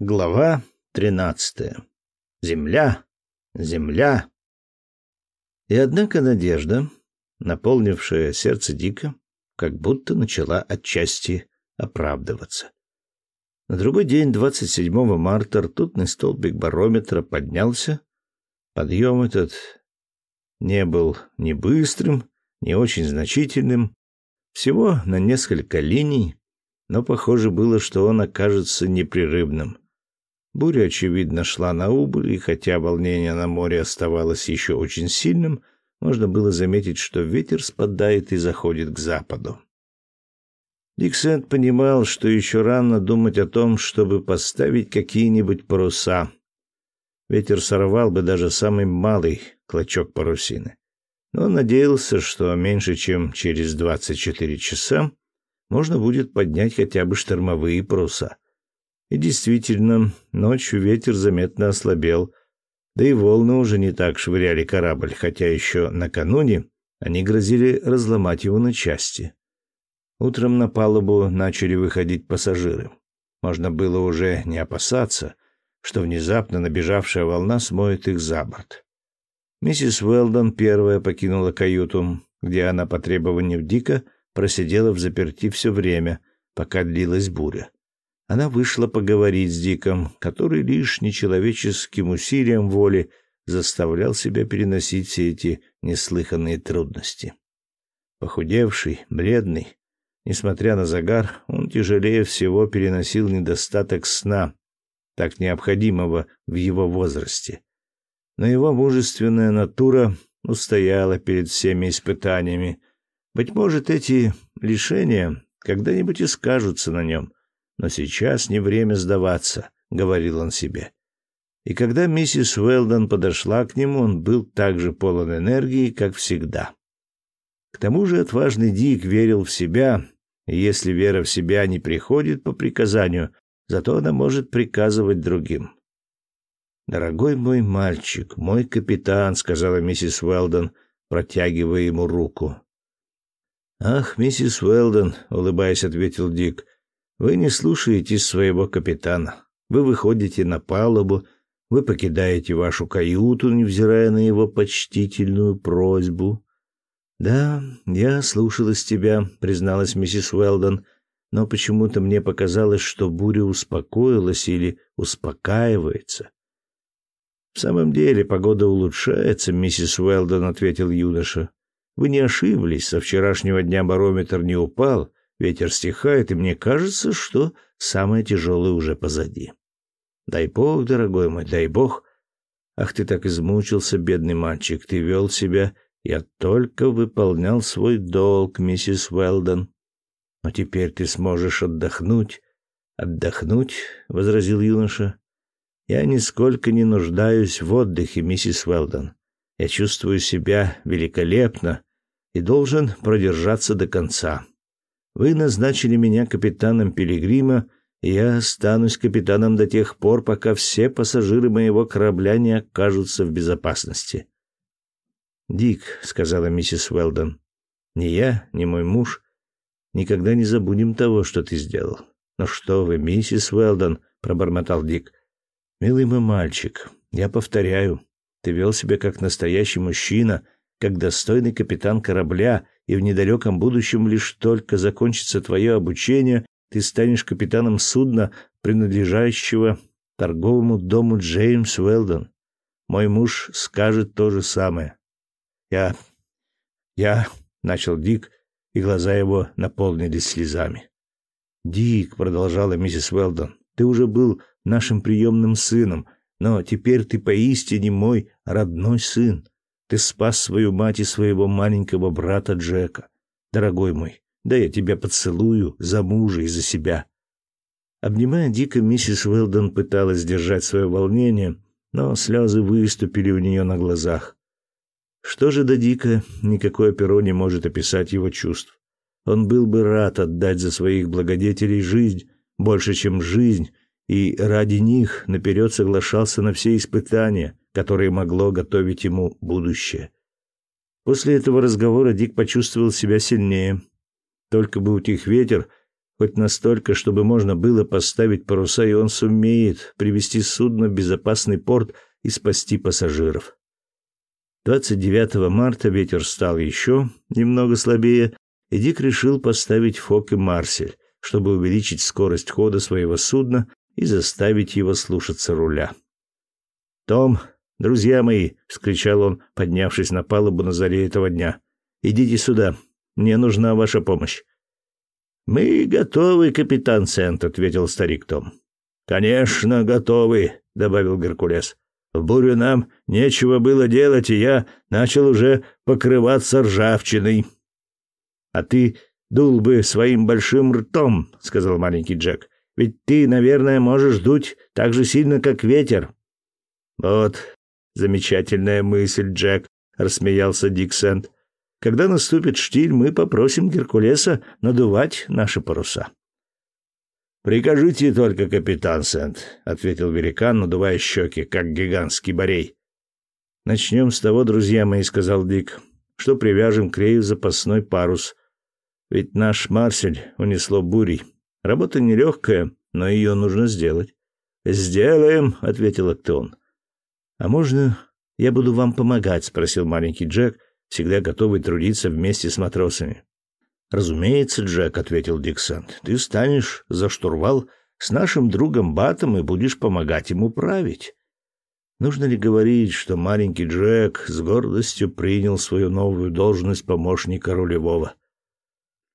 Глава тринадцатая. Земля, земля. И однако надежда, наполнившая сердце Дика, как будто начала отчасти оправдываться. На другой день, 27 марта, ртутный столбик барометра поднялся. Подъем этот не был ни быстрым, ни очень значительным, всего на несколько линий, но похоже было, что он окажется непрерывным. Буря, очевидно, шла на убыль, и хотя волнение на море оставалось еще очень сильным, можно было заметить, что ветер спадает и заходит к западу. Диксент понимал, что еще рано думать о том, чтобы поставить какие-нибудь паруса. Ветер сорвал бы даже самый малый клочок парусины. Но он надеялся, что меньше чем через 24 часа можно будет поднять хотя бы штормовые паруса. И действительно, ночью ветер заметно ослабел, да и волны уже не так швыряли корабль, хотя еще накануне они грозили разломать его на части. Утром на палубу начали выходить пассажиры. Можно было уже не опасаться, что внезапно набежавшая волна смоет их за борт. Миссис Уэлдон первая покинула каюту, где она по требованию Дика просидела в заперти все время, пока длилась буря она вышла поговорить с Диком, который лишь нечеловеческим усилием воли заставлял себя переносить все эти неслыханные трудности. Похудевший, бледный, несмотря на загар, он тяжелее всего переносил недостаток сна, так необходимого в его возрасте. Но его мужественная натура устояла перед всеми испытаниями. Быть может, эти лишения когда-нибудь и скажутся на нем, но сейчас не время сдаваться, говорил он себе. И когда миссис Уэлдон подошла к нему, он был так же полон энергии, как всегда. К тому же отважный Дик верил в себя, и если вера в себя не приходит по приказанию, зато она может приказывать другим. «Дорогой мой мальчик, мой капитан», — сказала миссис Уэлдон, протягивая ему руку. «Ах, миссис Уэлдон», — улыбаясь, ответил Дик, вы не слушаетесь своего капитана. Вы выходите на палубу, вы покидаете вашу каюту, невзирая на его почтительную просьбу. Да, я слушалась тебя, призналась миссис Уэлдон, но почему-то мне показалось, что буря успокоилась или успокаивается. В самом деле погода улучшается, миссис Уэлдон ответил юноша. Вы не ошиблись, со вчерашнего дня барометр не упал, Ветер стихает, и мне кажется, что самое тяжелое уже позади. Дай бог, дорогой мой, дай бог. Ах, ты так измучился, бедный мальчик, ты вел себя... Я только выполнял свой долг, миссис Уэлдон. Но теперь ты сможешь отдохнуть. Отдохнуть, — возразил юноша. Я нисколько не нуждаюсь в отдыхе, миссис Уэлдон. Я чувствую себя великолепно и должен продержаться до конца. Вы назначили меня капитаном Пилигрима, и я останусь капитаном до тех пор, пока все пассажиры моего корабля не окажутся в безопасности. Дик, сказала миссис Уэлдон, ни я, ни мой муж никогда не забудем того, что ты сделал. Но что вы, миссис Уэлдон, пробормотал Дик. Милый мой мальчик, я повторяю, ты вел себя как настоящий мужчина, как достойный капитан корабля, и в недалеком будущем лишь только закончится твое обучение, ты станешь капитаном судна, принадлежащего торговому дому Джеймс Уэлдон. Мой муж скажет то же самое. Я... я... — начал Дик, и глаза его наполнились слезами. «Дик», — продолжала миссис Уэлдон, — «ты уже был нашим приемным сыном, но теперь ты поистине мой родной сын. Ты спас свою мать и своего маленького брата Джека. Дорогой мой, да я тебя поцелую за мужа и за себя. Обнимая Дика, миссис Уэлдон пыталась сдержать свое волнение, но слезы выступили у нее на глазах. Что же до Дика, никакое перо не может описать его чувств. Он был бы рад отдать за своих благодетелей жизнь, больше, чем жизнь, и ради них наперед соглашался на все испытания, которые могло готовить ему будущее. После этого разговора Дик почувствовал себя сильнее. Только бы утих ветер, хоть настолько, чтобы можно было поставить паруса, и он сумеет привести судно в безопасный порт и спасти пассажиров. 29 марта ветер стал еще немного слабее, и Дик решил поставить Фок и Марсель, чтобы увеличить скорость хода своего судна и заставить его слушаться руля. «Том, друзья мои!» — вскричал он, поднявшись на палубу на заре этого дня. «Идите сюда. Мне нужна ваша помощь. Мы готовы, капитан Сент, ответил старик Том. Конечно, готовы, добавил Геркулес. В бурю нам нечего было делать, и я начал уже покрываться ржавчиной. А ты дул бы своим большим ртом, сказал маленький Джек. Ведь ты, наверное, можешь дуть так же сильно, как ветер. Вот замечательная мысль, Джек, рассмеялся Дик Сент. Когда наступит штиль, мы попросим Геркулеса надувать наши паруса. Прикажите только, капитан Сент, ответил великан, надувая щеки, как гигантский борей. Начнем с того, друзья мои, сказал Дик, что привяжем к рею запасной парус. Ведь наш Марсель унесло бурей. Работа нелегкая, но ее нужно сделать. Сделаем, ответил Актеон. А можно я буду вам помогать, спросил маленький Джек, всегда готовый трудиться вместе с матросами. Разумеется, Джек, ответил Диксант. Ты станешь за штурвал с нашим другом Батом и будешь помогать ему править. Нужно ли говорить, что маленький Джек с гордостью принял свою новую должность помощника рулевого?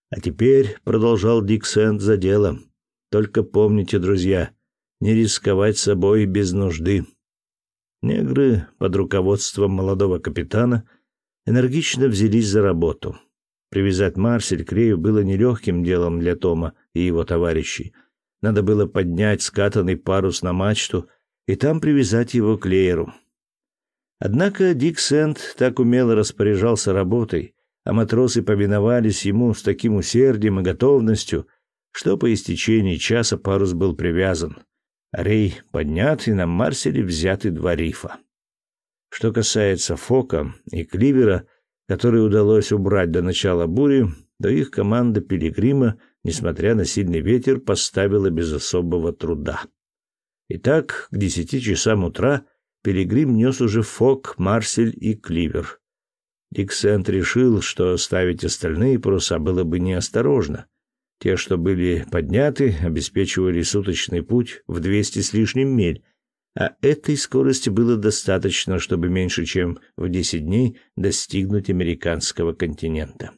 А теперь, продолжал Диксент за делом, только помните, друзья, не рисковать собой без нужды. Негры под руководством молодого капитана энергично взялись за работу. Привязать Марсель к Рею было нелегким делом для Тома и его товарищей. Надо было поднять скатанный парус на мачту и там привязать его к лееру. Однако Дик Сент так умело распоряжался работой, а матросы повиновались ему с таким усердием и готовностью, что по истечении часа парус был привязан, Рей поднят и на Марселе взяты два рифа. Что касается Фока и Кливера, которые удалось убрать до начала бури, то их команда Пилигрима, несмотря на сильный ветер, поставила без особого труда. Итак, к десяти часам утра Пилигрим нес уже Фок, Марсель и Кливер. Диксент решил, что ставить остальные паруса было бы неосторожно. Те, что были подняты, обеспечивали суточный путь в двести с лишним миль, а этой скорости было достаточно, чтобы меньше чем в 10 дней достигнуть американского континента.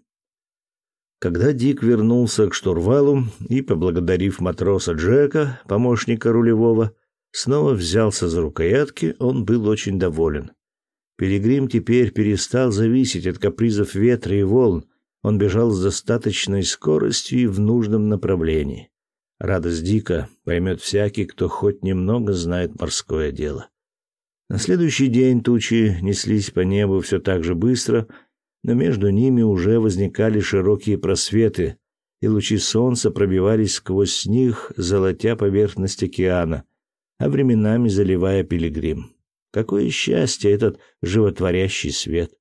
Когда Дик вернулся к штурвалу и, поблагодарив матроса Джека, помощника рулевого, снова взялся за рукоятки, он был очень доволен. Пилигрим теперь перестал зависеть от капризов ветра и волн, он бежал с достаточной скоростью и в нужном направлении. Радость Дика поймет всякий, кто хоть немного знает морское дело. На следующий день тучи неслись по небу все так же быстро, но между ними уже возникали широкие просветы, и лучи солнца пробивались сквозь них, золотя поверхность океана, а временами заливая пилигрим. Какое счастье этот животворящий свет!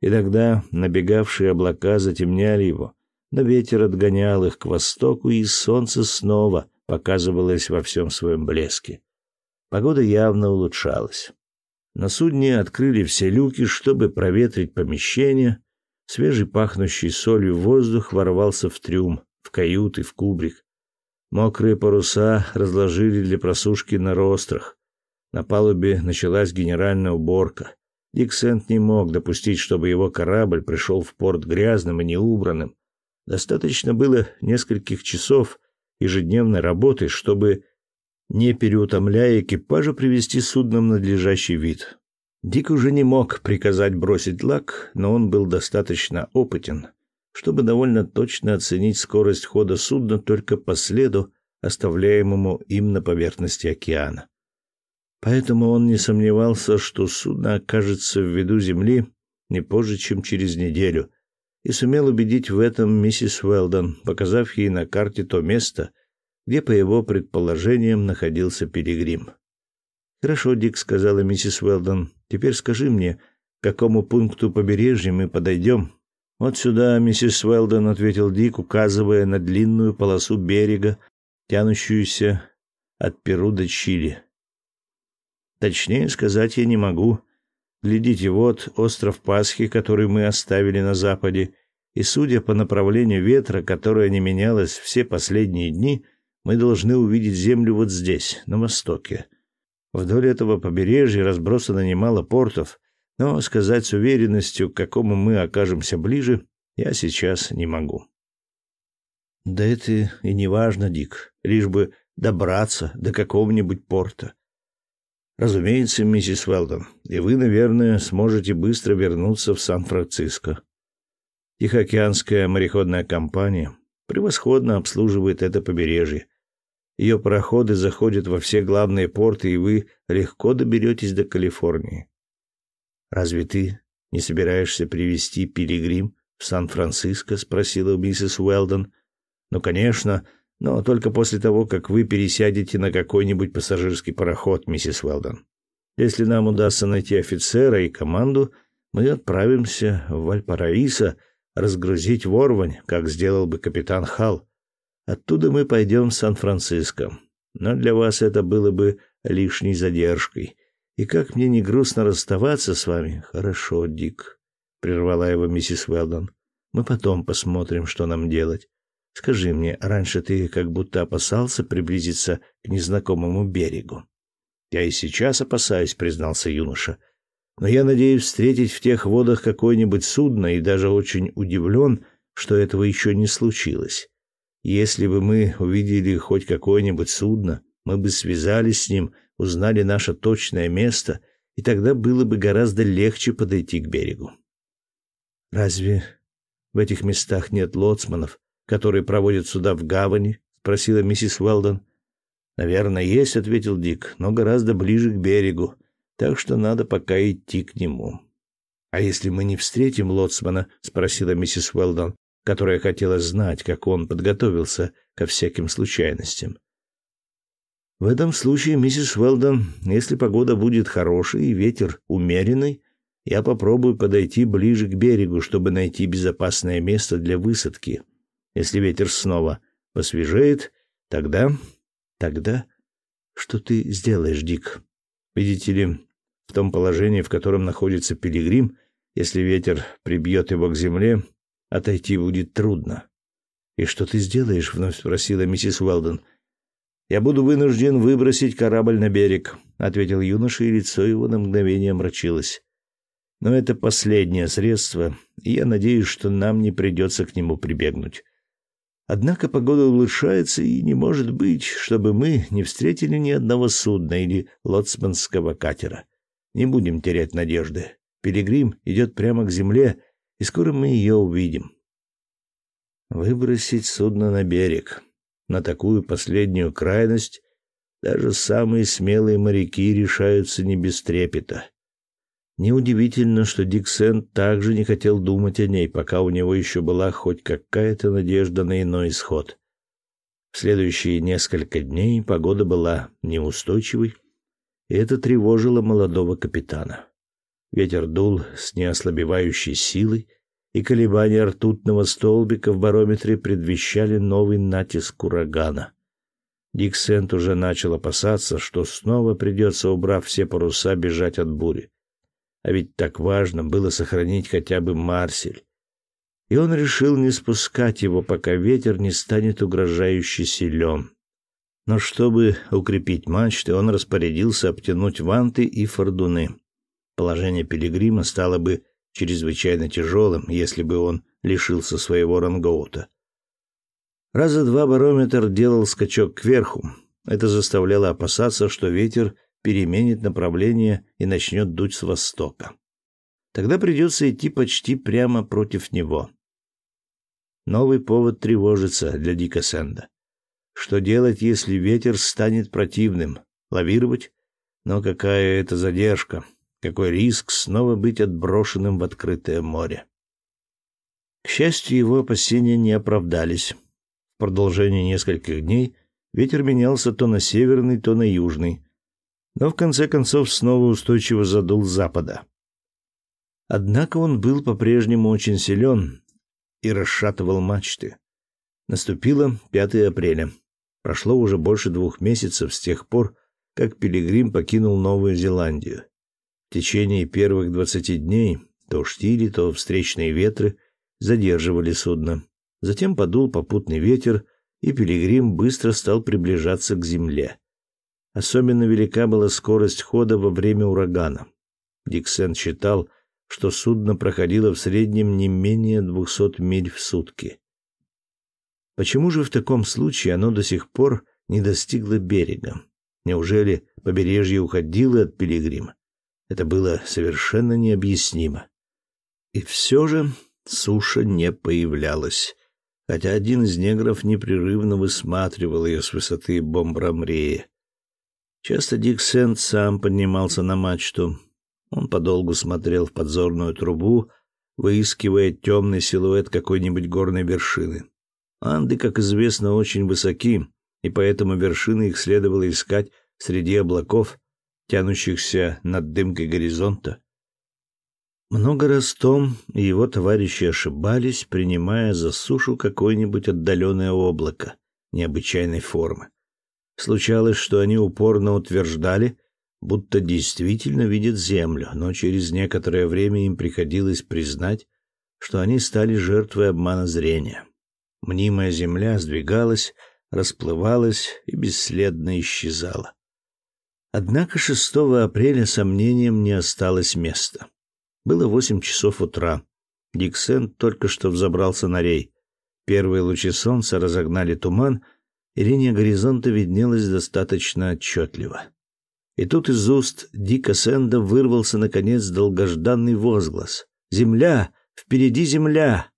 Иногда набегавшие облака затемняли его, но ветер отгонял их к востоку, и солнце снова показывалось во всем своем блеске. Погода явно улучшалась. На судне открыли все люки, чтобы проветрить помещение. Свежий пахнущий солью воздух ворвался в трюм, в каюты, в кубрик. Мокрые паруса разложили для просушки на рострах. На палубе началась генеральная уборка. Диксент не мог допустить, чтобы его корабль пришел в порт грязным и неубранным. Достаточно было нескольких часов ежедневной работы, чтобы, не переутомляя экипажа, привести судно в надлежащий вид. Дик уже не мог приказать бросить лак, но он был достаточно опытен, чтобы довольно точно оценить скорость хода судна только по следу, оставляемому им на поверхности океана. Поэтому он не сомневался, что судно окажется в виду земли не позже, чем через неделю, и сумел убедить в этом миссис Уэлдон, показав ей на карте то место, где, по его предположениям, находился Пилигрим. «Хорошо, Дик», — сказала миссис Уэлдон, — «теперь скажи мне, к какому пункту побережья мы подойдем?» Вот сюда, миссис Уэлдон, ответил Дик, указывая на длинную полосу берега, тянущуюся от Перу до Чили. Точнее сказать я не могу. Глядите, вот остров Пасхи, который мы оставили на западе, и судя по направлению ветра, которое не менялось все последние дни, мы должны увидеть землю вот здесь, на востоке. Вдоль этого побережья разбросано немало портов, но сказать с уверенностью, к какому мы окажемся ближе, я сейчас не могу. Да это и не важно, Дик, лишь бы добраться до какого-нибудь порта. Разумеется, миссис Уэлдон, и вы, наверное, сможете быстро вернуться в Сан-Франциско. Тихоокеанская мореходная компания превосходно обслуживает это побережье. Ее пароходы заходят во все главные порты, и вы легко доберетесь до Калифорнии. Разве ты не собираешься привезти пилигрим в Сан-Франциско? спросила миссис Уэлдон. Ну, конечно, но только после того, как вы пересядете на какой-нибудь пассажирский пароход, миссис Уэлдон. Если нам удастся найти офицера и команду, мы отправимся в Вальпараисо разгрузить ворвань, как сделал бы капитан Халл. Оттуда мы пойдем в Сан-Франциско. Но для вас это было бы лишней задержкой. И как мне не грустно расставаться с вами. Хорошо, Дик, прервала его миссис Уэлдон. Мы потом посмотрим, что нам делать. Скажи мне, раньше ты как будто опасался приблизиться к незнакомому берегу. Я и сейчас опасаюсь, признался юноша. Но я надеюсь встретить в тех водах какое-нибудь судно и даже очень удивлен, что этого еще не случилось. Если бы мы увидели хоть какое-нибудь судно, мы бы связались с ним, узнали наше точное место, и тогда было бы гораздо легче подойти к берегу. Разве в этих местах нет лоцманов, которые проводят суда в гавани? спросила миссис Уэлдон. Наверное, есть, ответил Дик, но гораздо ближе к берегу, так что надо пока идти к нему. А если мы не встретим лоцмана, спросила миссис Уэлдон, которая хотела знать, как он подготовился ко всяким случайностям. В этом случае, миссис Уэлдон, если погода будет хорошей и ветер умеренный, я попробую подойти ближе к берегу, чтобы найти безопасное место для высадки. Если ветер снова посвежеет, тогда... Тогда... Что ты сделаешь, Дик? Видите ли, в том положении, в котором находится пилигрим, если ветер прибьет его к земле, отойти будет трудно. «И что ты сделаешь?» — вновь спросила миссис Уэлдон. «Я буду вынужден выбросить корабль на берег», — ответил юноша, и лицо его на мгновение омрачилось. «Но это последнее средство, и я надеюсь, что нам не придется к нему прибегнуть. Однако погода улучшается, и не может быть, чтобы мы не встретили ни одного судна или лоцманского катера. Не будем терять надежды. Пилигрим идет прямо к земле, и скоро мы ее увидим». Выбросить судно на берег. На такую последнюю крайность даже самые смелые моряки решаются не без трепета. Неудивительно, что Диксен также не хотел думать о ней, пока у него еще была хоть какая-то надежда на иной исход. В следующие несколько дней погода была неустойчивой, и это тревожило молодого капитана. Ветер дул с неослабевающей силой, и колебания ртутного столбика в барометре предвещали новый натиск урагана. Дик Сент уже начал опасаться, что снова придется, убрав все паруса, бежать от бури. А ведь так важно было сохранить хотя бы Марсель. И он решил не спускать его, пока ветер не станет угрожающе силен. Но чтобы укрепить мачты, он распорядился обтянуть ванты и фордуны. Положение пилигрима стало бы чрезвычайно тяжелым, если бы он лишился своего рангоута. Раза два барометр делал скачок кверху. Это заставляло опасаться, что ветер переменит направление и начнет дуть с востока. Тогда придется идти почти прямо против него. Новый повод тревожиться для Дика Сэнда. Что делать, если ветер станет противным? Лавировать? Но какая это задержка? Какой риск снова быть отброшенным в открытое море. К счастью, его опасения не оправдались. В продолжении нескольких дней ветер менялся то на северный, то на южный, но в конце концов снова устойчиво задул с запада. Однако он был по-прежнему очень силен, и расшатывал мачты. Наступило 5 апреля. Прошло уже больше двух месяцев с тех пор, как Пилигрим покинул Новую Зеландию. В течение первых двадцати дней то штили, то встречные ветры задерживали судно. Затем подул попутный ветер, и Пилигрим быстро стал приближаться к земле. Особенно велика была скорость хода во время урагана. Диксен считал, что судно проходило в среднем не менее двухсот миль в сутки. Почему же в таком случае оно до сих пор не достигло берега? Неужели побережье уходило от Пилигрима? Это было совершенно необъяснимо. И все же суша не появлялась, хотя один из негров непрерывно высматривал ее с высоты бомбрамрея. Часто Дик Сент сам поднимался на мачту. Он подолгу смотрел в подзорную трубу, выискивая темный силуэт какой-нибудь горной вершины. Анды, как известно, очень высоки, и поэтому вершины их следовало искать среди облаков, тянущихся над дымкой горизонта. Много раз Том и его товарищи ошибались, принимая за сушу какое-нибудь отдаленное облако необычайной формы. Случалось, что они упорно утверждали, будто действительно видят землю, но через некоторое время им приходилось признать, что они стали жертвой обмана зрения. Мнимая земля сдвигалась, расплывалась и бесследно исчезала. Однако 6 апреля сомнениям не осталось места. Было восемь часов утра. Диксен только что взобрался на рей. Первые лучи солнца разогнали туман, линия горизонта виднелась достаточно отчетливо. И тут из уст Дика Сэнда вырвался, наконец, долгожданный возглас. «Земля! Впереди земля!»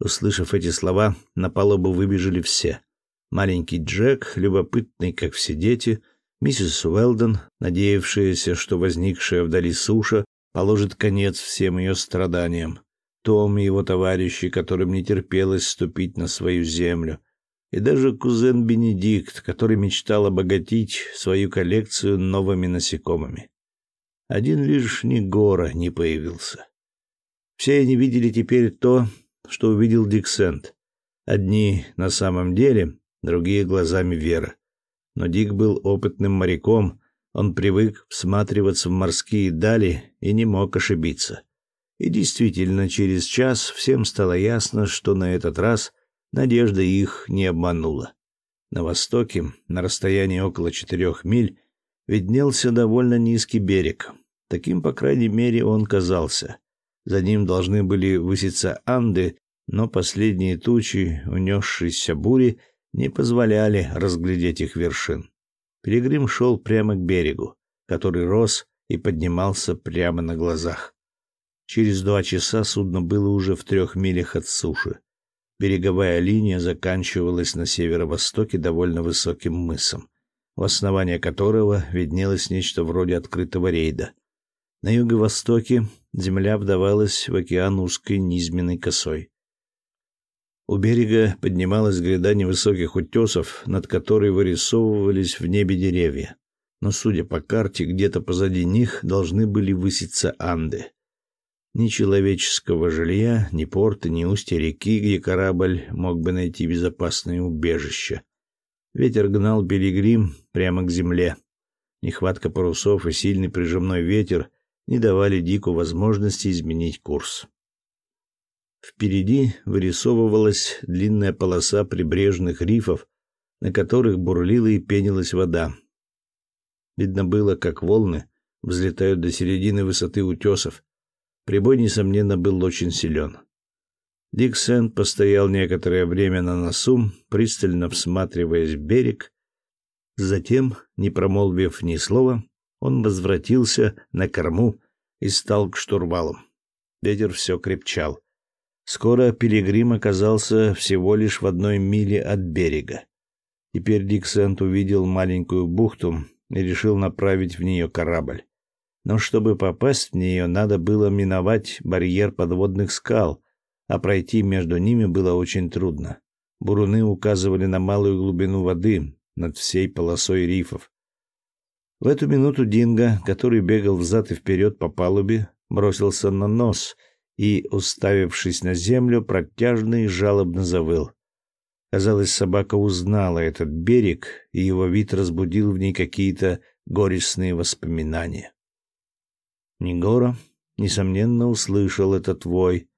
Услышав эти слова, на палубу выбежали все. Маленький Джек, любопытный, как все дети, миссис Уэлдон, надеявшаяся, что возникшая вдали суша положит конец всем ее страданиям, том и его товарищи, которым не терпелось ступить на свою землю, и даже кузен Бенедикт, который мечтал обогатить свою коллекцию новыми насекомыми. Один лишь Негора не появился. Все они видели теперь то, что увидел Диксент. Одни на самом деле, другие глазами Веры. Но Дик был опытным моряком, он привык всматриваться в морские дали и не мог ошибиться. И действительно, через час всем стало ясно, что на этот раз надежда их не обманула. На востоке, на расстоянии около четырех миль, виднелся довольно низкий берег. Таким, по крайней мере, он казался. За ним должны были выситься Анды, но последние тучи, унесшиеся бури, не позволяли разглядеть их вершин. Пилигрим шел прямо к берегу, который рос и поднимался прямо на глазах. Через два часа судно было уже в трех милях от суши. Береговая линия заканчивалась на северо-востоке довольно высоким мысом, в основании которого виднелось нечто вроде открытого рейда. На юго-востоке земля вдавалась в океан узкой низменной косой. У берега поднималась гряда невысоких утесов, над которой вырисовывались в небе деревья. Но, судя по карте, где-то позади них должны были выситься Анды. Ни человеческого жилья, ни порта, ни устья реки, где корабль мог бы найти безопасное убежище. Ветер гнал пилигрим прямо к земле. Нехватка парусов и сильный прижимной ветер не давали Дику возможности изменить курс. Впереди вырисовывалась длинная полоса прибрежных рифов, на которых бурлила и пенилась вода. Видно было, как волны взлетают до середины высоты утесов. Прибой, несомненно, был очень силен. Дик Сент постоял некоторое время на носу, пристально всматриваясь в берег. Затем, не промолвив ни слова, он возвратился на корму и стал к штурвалу. Ветер все крепчал. Скоро пилигрим оказался всего лишь в одной миле от берега. Теперь Диксент увидел маленькую бухту и решил направить в нее корабль. Но чтобы попасть в нее, надо было миновать барьер подводных скал, а пройти между ними было очень трудно. Буруны указывали на малую глубину воды над всей полосой рифов. В эту минуту Динго, который бегал взад и вперед по палубе, бросился на нос и, уставившись на землю, протяжно и жалобно завыл. Казалось, собака узнала этот берег, и его вид разбудил в ней какие-то горестные воспоминания. Негора, несомненно, услышал этот вой.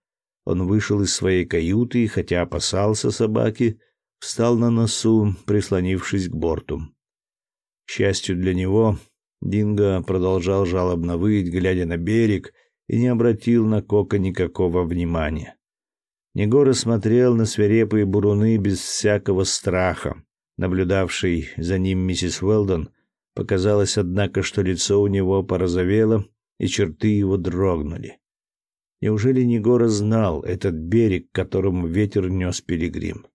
Он вышел из своей каюты и, хотя опасался собаки, встал на носу, прислонившись к борту. К счастью для него, Динго продолжал жалобно выть, глядя на берег, и не обратил на Кока никакого внимания. Негора смотрел на свирепые буруны без всякого страха. Наблюдавший за ним миссис Уэлдон показалось, однако, что лицо у него порозовело, и черты его дрогнули. Неужели Негора знал этот берег, к которому ветер нес пилигрим?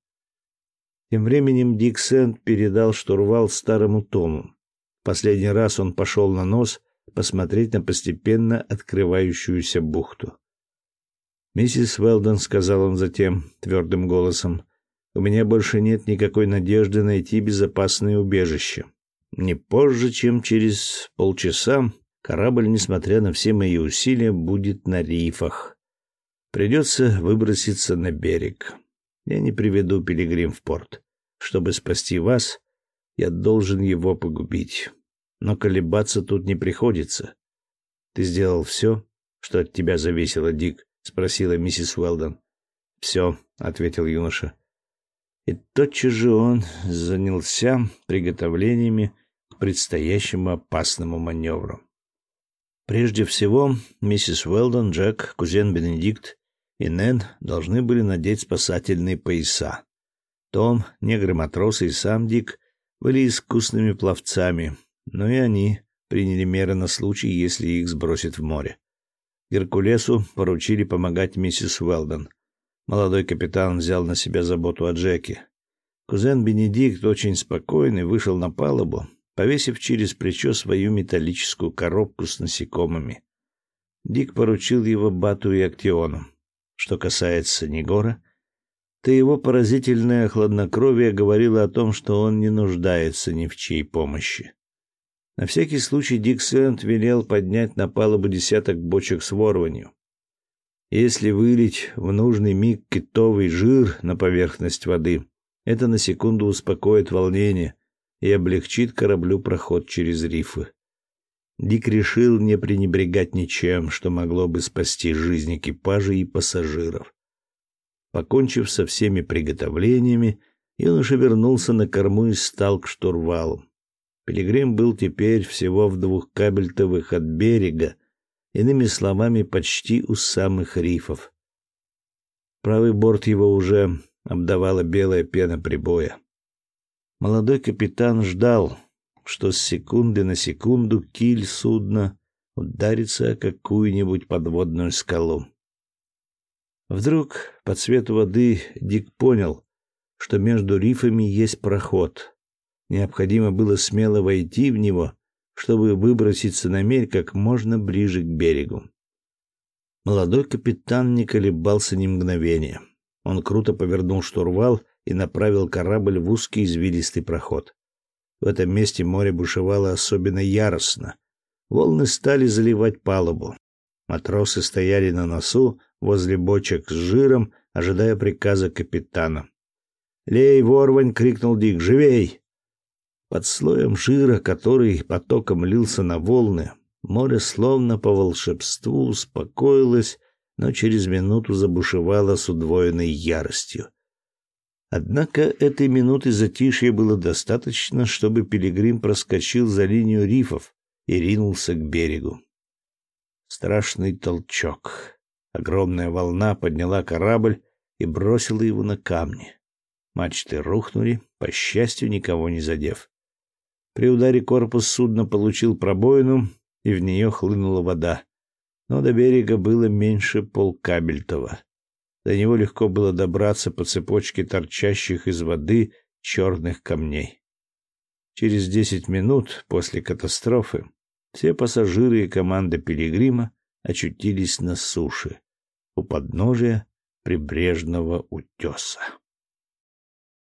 Тем временем Дик Сент передал штурвал старому Тому. Последний раз он пошел на нос посмотреть на постепенно открывающуюся бухту. «Миссис Велдон», — сказал он затем твердым голосом, — «у меня больше нет никакой надежды найти безопасное убежище. Не позже, чем через полчаса, корабль, несмотря на все мои усилия, будет на рифах. Придется выброситься на берег. Я не приведу пилигрим в порт. Чтобы спасти вас, я должен его погубить. Но колебаться тут не приходится. Ты сделал все, что от тебя зависело, Дик? спросила миссис Уэлдон. «Все», — ответил юноша. И тотчас же он занялся приготовлениями к предстоящему опасному маневру. Прежде всего, миссис Уэлдон, Джек, кузен Бенедикт и Нэн должны были надеть спасательные пояса. Том, негры-матросы и сам Дик были искусными пловцами, но и они приняли меры на случай, если их сбросят в море. Геркулесу поручили помогать миссис Уэлдон. Молодой капитан взял на себя заботу о Джеке. Кузен Бенедикт, очень спокойный, вышел на палубу, повесив через плечо свою металлическую коробку с насекомыми. Дик поручил его Бату и Актиону. Что касается Негора, то его поразительное хладнокровие говорило о том, что он не нуждается ни в чьей помощи. На всякий случай Дик Сент велел поднять на палубу десяток бочек с ворванью. Если вылить в нужный миг китовый жир на поверхность воды, это на секунду успокоит волнение и облегчит кораблю проход через рифы. Дик решил не пренебрегать ничем, что могло бы спасти жизнь экипажа и пассажиров. Покончив со всеми приготовлениями, юноша вернулся на корму и стал к штурвалу. Пилигрим был теперь всего в двух кабельтовых от берега, иными словами, почти у самых рифов. Правый борт его уже обдавала белая пена прибоя. Молодой капитан ждал, что с секунды на секунду киль судна ударится о какую-нибудь подводную скалу. Вдруг по цвету воды Дик понял, что между рифами есть проход. Необходимо было смело войти в него, чтобы выброситься на мель как можно ближе к берегу. Молодой капитан не колебался ни мгновения. Он круто повернул штурвал и направил корабль в узкий извилистый проход. В этом месте море бушевало особенно яростно. Волны стали заливать палубу. Матросы стояли на носу, возле бочек с жиром, ожидая приказа капитана. «Лей, ворвань!» — крикнул Дик. «Живей!» Под слоем жира, который потоком лился на волны, море словно по волшебству успокоилось, но через минуту забушевало с удвоенной яростью. Однако этой минуты затишья было достаточно, чтобы пилигрим проскочил за линию рифов и ринулся к берегу. Страшный толчок. Огромная волна подняла корабль и бросила его на камни. Мачты рухнули, по счастью, никого не задев. При ударе корпус судна получил пробоину, и в нее хлынула вода. Но до берега было меньше полкабельтова. До него легко было добраться по цепочке торчащих из воды черных камней. Через десять минут после катастрофы все пассажиры и команда Пилигрима очутились на суше у подножия прибрежного утеса.